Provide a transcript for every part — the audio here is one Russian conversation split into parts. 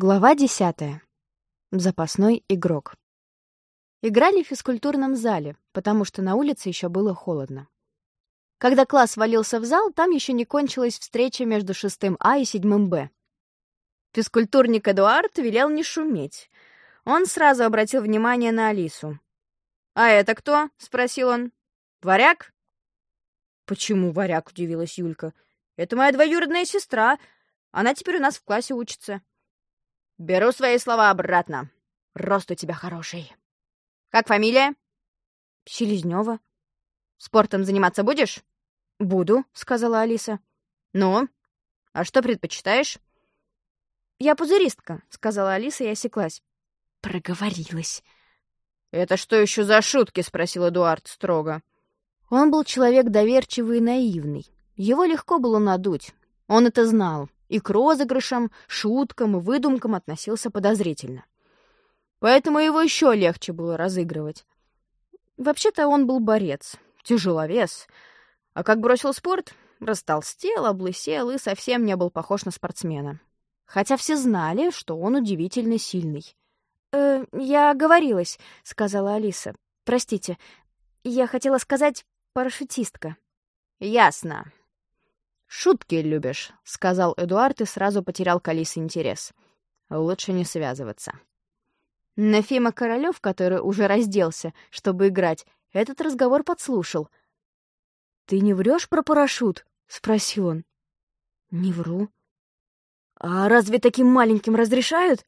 Глава десятая. Запасной игрок. Играли в физкультурном зале, потому что на улице еще было холодно. Когда класс валился в зал, там еще не кончилась встреча между шестым А и седьмым Б. Физкультурник Эдуард велел не шуметь. Он сразу обратил внимание на Алису. «А это кто?» — спросил он. «Варяг?» «Почему варяг?» — удивилась Юлька. «Это моя двоюродная сестра. Она теперь у нас в классе учится». Беру свои слова обратно. Рост у тебя хороший. Как фамилия? Селезнева. Спортом заниматься будешь? Буду, сказала Алиса. Ну, а что предпочитаешь? Я пузыристка, сказала Алиса и осеклась. Проговорилась. «Это что еще за шутки?» — спросил Эдуард строго. Он был человек доверчивый и наивный. Его легко было надуть. Он это знал и к розыгрышам, шуткам и выдумкам относился подозрительно. Поэтому его еще легче было разыгрывать. Вообще-то он был борец, тяжеловес, а как бросил спорт, растолстел, облысел и совсем не был похож на спортсмена. Хотя все знали, что он удивительно сильный. «Э, «Я оговорилась», — сказала Алиса. «Простите, я хотела сказать парашютистка». «Ясно», «Шутки любишь», — сказал Эдуард и сразу потерял к Алисе интерес. «Лучше не связываться». Нафима Королёв, который уже разделся, чтобы играть, этот разговор подслушал. «Ты не врёшь про парашют?» — спросил он. «Не вру». «А разве таким маленьким разрешают?»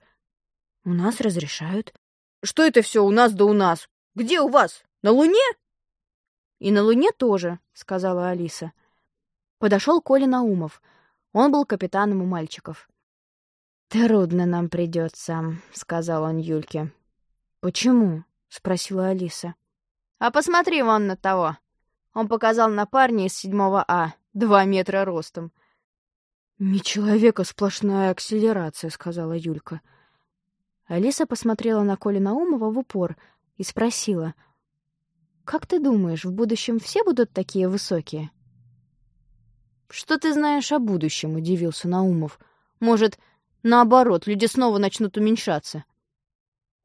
«У нас разрешают». «Что это все у нас да у нас? Где у вас? На Луне?» «И на Луне тоже», — сказала Алиса. Подошел Коля Наумов. Он был капитаном у мальчиков. «Трудно нам придется», — сказал он Юльке. «Почему?» — спросила Алиса. «А посмотри вон на того!» Он показал на парня из седьмого А, два метра ростом. «Не человека, сплошная акселерация», — сказала Юлька. Алиса посмотрела на Колю Наумова в упор и спросила. «Как ты думаешь, в будущем все будут такие высокие?» «Что ты знаешь о будущем?» — удивился Наумов. «Может, наоборот, люди снова начнут уменьшаться?»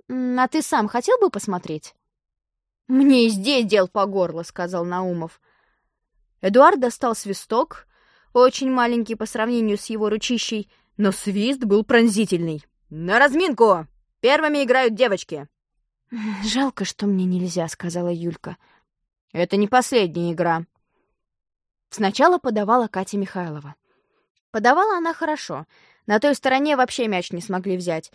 «А ты сам хотел бы посмотреть?» «Мне и здесь дел по горло», — сказал Наумов. Эдуард достал свисток, очень маленький по сравнению с его ручищей, но свист был пронзительный. «На разминку! Первыми играют девочки!» «Жалко, что мне нельзя», — сказала Юлька. «Это не последняя игра», Сначала подавала Катя Михайлова. Подавала она хорошо. На той стороне вообще мяч не смогли взять.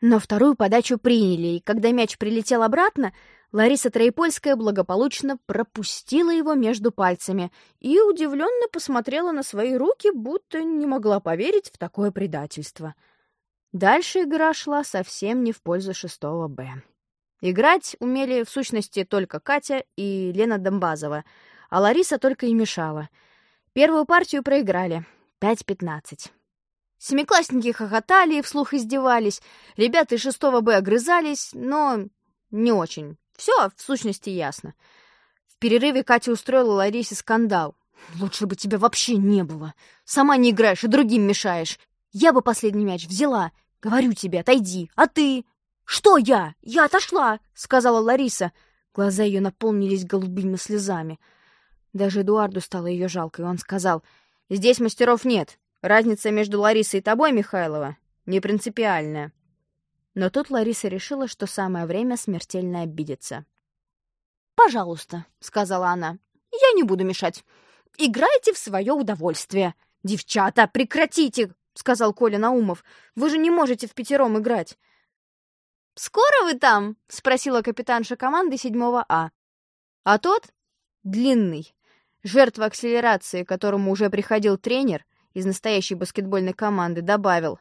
Но вторую подачу приняли, и когда мяч прилетел обратно, Лариса Троепольская благополучно пропустила его между пальцами и удивленно посмотрела на свои руки, будто не могла поверить в такое предательство. Дальше игра шла совсем не в пользу шестого «Б». Играть умели в сущности только Катя и Лена Домбазова — а Лариса только и мешала. Первую партию проиграли. 5-15. Семиклассники хохотали и вслух издевались. Ребята из шестого Б огрызались, но не очень. Все, в сущности, ясно. В перерыве Катя устроила Ларисе скандал. «Лучше бы тебя вообще не было. Сама не играешь и другим мешаешь. Я бы последний мяч взяла. Говорю тебе, отойди. А ты?» «Что я? Я отошла!» — сказала Лариса. Глаза ее наполнились голубыми слезами. Даже Эдуарду стало ее жалко, и он сказал, «Здесь мастеров нет. Разница между Ларисой и тобой, Михайлова, не принципиальная». Но тут Лариса решила, что самое время смертельно обидеться. «Пожалуйста», — сказала она, — «я не буду мешать. Играйте в свое удовольствие. Девчата, прекратите!» — сказал Коля Наумов. «Вы же не можете в пятером играть». «Скоро вы там?» — спросила капитанша команды седьмого А. А тот, длинный, Жертва акселерации, которому уже приходил тренер из настоящей баскетбольной команды, добавил.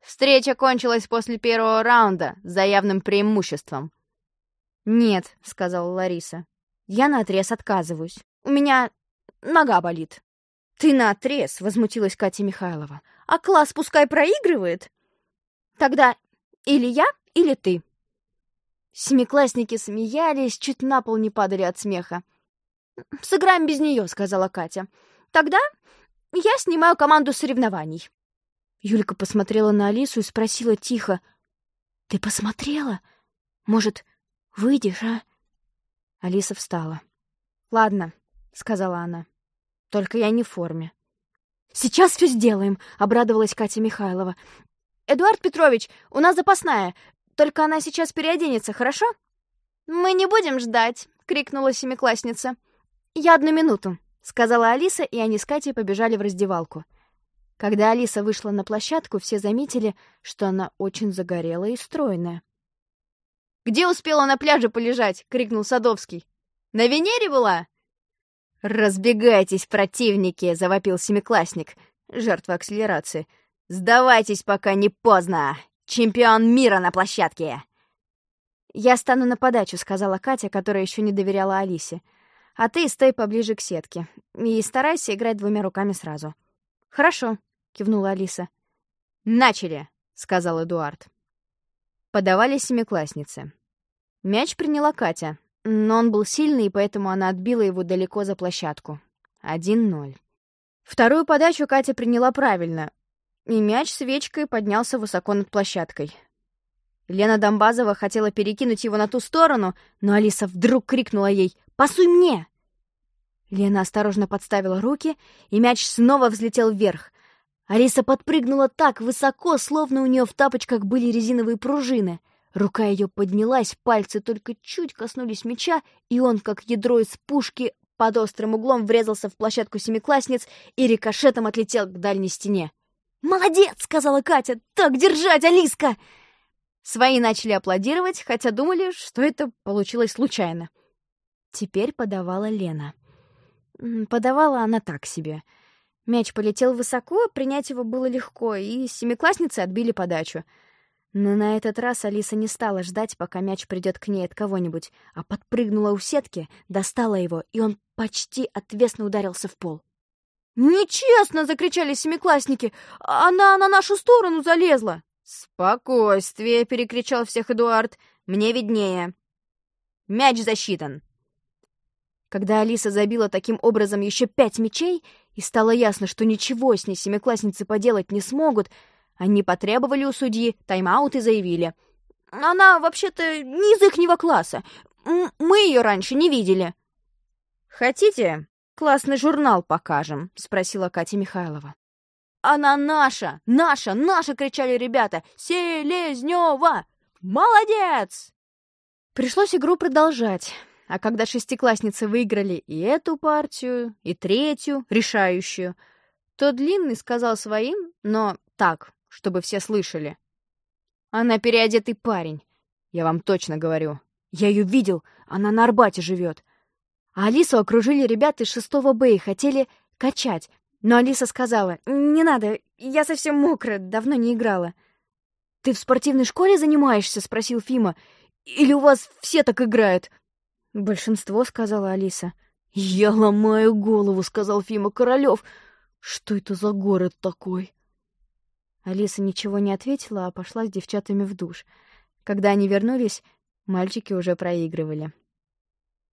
«Встреча кончилась после первого раунда за явным преимуществом». «Нет», — сказала Лариса. «Я наотрез отказываюсь. У меня нога болит». «Ты наотрез», — возмутилась Катя Михайлова. «А класс пускай проигрывает?» «Тогда или я, или ты». Семиклассники смеялись, чуть на пол не падали от смеха. «Сыграем без нее», — сказала Катя. «Тогда я снимаю команду соревнований». Юлька посмотрела на Алису и спросила тихо. «Ты посмотрела? Может, выйдешь, а?» Алиса встала. «Ладно», — сказала она. «Только я не в форме». «Сейчас все сделаем», — обрадовалась Катя Михайлова. «Эдуард Петрович, у нас запасная, только она сейчас переоденется, хорошо?» «Мы не будем ждать», — крикнула семиклассница. «Я одну минуту», — сказала Алиса, и они с Катей побежали в раздевалку. Когда Алиса вышла на площадку, все заметили, что она очень загорелая и стройная. «Где успела на пляже полежать?» — крикнул Садовский. «На Венере была?» «Разбегайтесь, противники!» — завопил семиклассник, жертва акселерации. «Сдавайтесь, пока не поздно! Чемпион мира на площадке!» «Я стану на подачу», — сказала Катя, которая еще не доверяла Алисе. «А ты стой поближе к сетке и старайся играть двумя руками сразу». «Хорошо», — кивнула Алиса. «Начали!» — сказал Эдуард. Подавали семиклассницы. Мяч приняла Катя, но он был сильный, и поэтому она отбила его далеко за площадку. 1-0. Вторую подачу Катя приняла правильно, и мяч свечкой поднялся высоко над площадкой. Лена Домбазова хотела перекинуть его на ту сторону, но Алиса вдруг крикнула ей «Пасуй мне!». Лена осторожно подставила руки, и мяч снова взлетел вверх. Алиса подпрыгнула так высоко, словно у нее в тапочках были резиновые пружины. Рука ее поднялась, пальцы только чуть коснулись мяча, и он, как ядро из пушки, под острым углом врезался в площадку семиклассниц и рикошетом отлетел к дальней стене. «Молодец!» — сказала Катя. «Так держать, Алиска!» Свои начали аплодировать, хотя думали, что это получилось случайно. Теперь подавала Лена. Подавала она так себе. Мяч полетел высоко, принять его было легко, и семиклассницы отбили подачу. Но на этот раз Алиса не стала ждать, пока мяч придет к ней от кого-нибудь, а подпрыгнула у сетки, достала его, и он почти отвесно ударился в пол. «Нечестно!» — закричали семиклассники. «Она на нашу сторону залезла!» «Спокойствие!» — перекричал всех Эдуард. «Мне виднее. Мяч засчитан!» Когда Алиса забила таким образом еще пять мячей, и стало ясно, что ничего с ней семиклассницы поделать не смогут, они потребовали у судьи тайм-аут и заявили. «Она вообще-то не из ихнего класса. Мы ее раньше не видели». «Хотите, классный журнал покажем?» — спросила Катя Михайлова. «Она наша! Наша! Наша!» — кричали ребята. «Селезнева! Молодец!» Пришлось игру продолжать. А когда шестиклассницы выиграли и эту партию, и третью, решающую, то Длинный сказал своим, но так, чтобы все слышали. «Она переодетый парень, я вам точно говорю. Я ее видел, она на Арбате живет». А Алису окружили ребята из шестого Б и хотели качать, но Алиса сказала, «Не надо, я совсем мокрая, давно не играла». «Ты в спортивной школе занимаешься?» — спросил Фима. «Или у вас все так играют?» «Большинство», — сказала Алиса. «Я ломаю голову», — сказал Фима Королёв. «Что это за город такой?» Алиса ничего не ответила, а пошла с девчатами в душ. Когда они вернулись, мальчики уже проигрывали.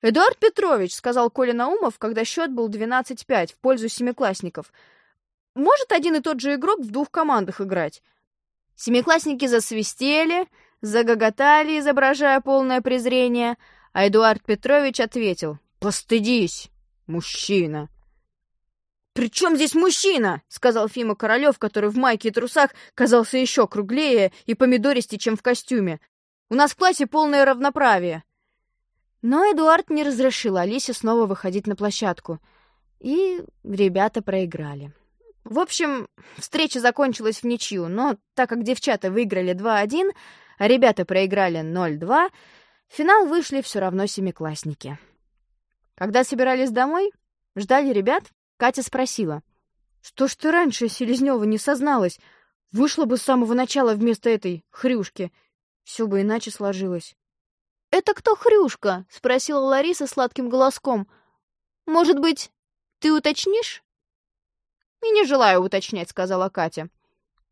«Эдуард Петрович», — сказал Коля Наумов, когда счет был 12-5 в пользу семиклассников, «может один и тот же игрок в двух командах играть?» Семиклассники засвистели, загоготали, изображая полное презрение, а Эдуард Петрович ответил «Постыдись, мужчина!» «При чем здесь мужчина?» — сказал Фима Королёв, который в майке и трусах казался еще круглее и помидористее, чем в костюме. «У нас в классе полное равноправие». Но Эдуард не разрешил Алисе снова выходить на площадку. И ребята проиграли. В общем, встреча закончилась в ничью, но так как девчата выиграли 2-1, а ребята проиграли 0-2, в финал вышли все равно семиклассники. Когда собирались домой, ждали ребят, Катя спросила. «Что ж ты раньше, Селезнева, не созналась? Вышла бы с самого начала вместо этой хрюшки. Все бы иначе сложилось». «Это кто Хрюшка?» — спросила Лариса сладким голоском. «Может быть, ты уточнишь?» «И не желаю уточнять», — сказала Катя.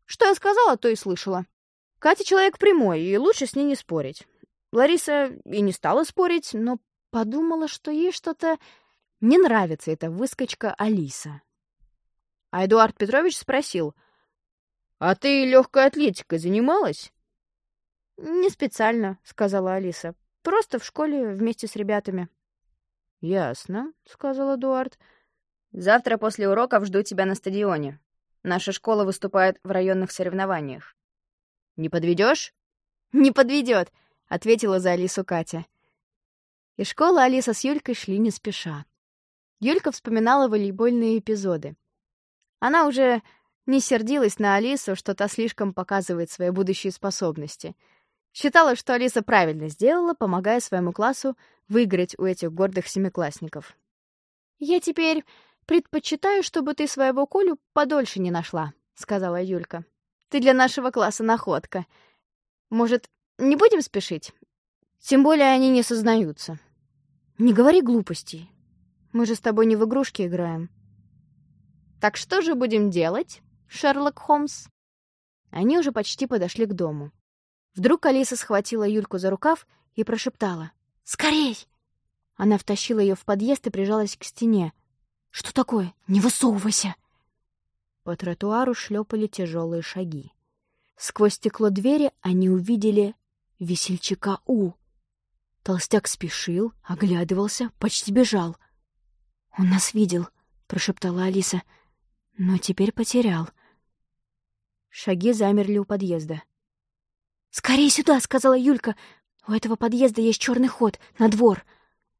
«Что я сказала, то и слышала. Катя человек прямой, и лучше с ней не спорить». Лариса и не стала спорить, но подумала, что ей что-то не нравится эта выскочка Алиса. А Эдуард Петрович спросил, «А ты легкой атлетикой занималась?» «Не специально», — сказала Алиса. «Просто в школе вместе с ребятами». «Ясно», — сказал Эдуард. «Завтра после уроков жду тебя на стадионе. Наша школа выступает в районных соревнованиях. Не подведешь? «Не подведет», — ответила за Алису Катя. Из школы Алиса с Юлькой шли не спеша. Юлька вспоминала волейбольные эпизоды. Она уже не сердилась на Алису, что та слишком показывает свои будущие способности. Считала, что Алиса правильно сделала, помогая своему классу выиграть у этих гордых семиклассников. «Я теперь предпочитаю, чтобы ты своего Колю подольше не нашла», — сказала Юлька. «Ты для нашего класса находка. Может, не будем спешить? Тем более они не сознаются». «Не говори глупостей. Мы же с тобой не в игрушки играем. Так что же будем делать, Шерлок Холмс? Они уже почти подошли к дому. Вдруг Алиса схватила Юльку за рукав и прошептала. «Скорей!» Она втащила ее в подъезд и прижалась к стене. «Что такое? Не высовывайся!» По тротуару шлепали тяжелые шаги. Сквозь стекло двери они увидели весельчака У. Толстяк спешил, оглядывался, почти бежал — «Он нас видел», — прошептала Алиса. «Но теперь потерял». Шаги замерли у подъезда. «Скорее сюда!» — сказала Юлька. «У этого подъезда есть черный ход, на двор».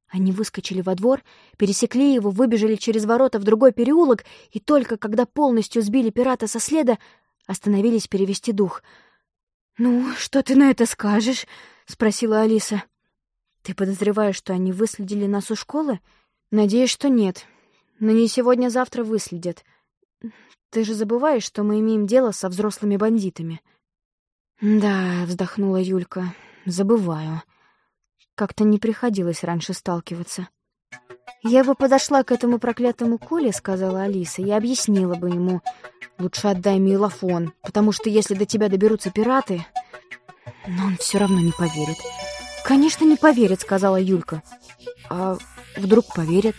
Они выскочили во двор, пересекли его, выбежали через ворота в другой переулок, и только когда полностью сбили пирата со следа, остановились перевести дух. «Ну, что ты на это скажешь?» — спросила Алиса. «Ты подозреваешь, что они выследили нас у школы?» Надеюсь, что нет. Но не сегодня-завтра выследят. Ты же забываешь, что мы имеем дело со взрослыми бандитами. Да, вздохнула Юлька. Забываю. Как-то не приходилось раньше сталкиваться. Я бы подошла к этому проклятому Коле, сказала Алиса, и объяснила бы ему. Лучше отдай милофон, потому что если до тебя доберутся пираты... Но он все равно не поверит. Конечно, не поверит, сказала Юлька. А Вдруг поверят.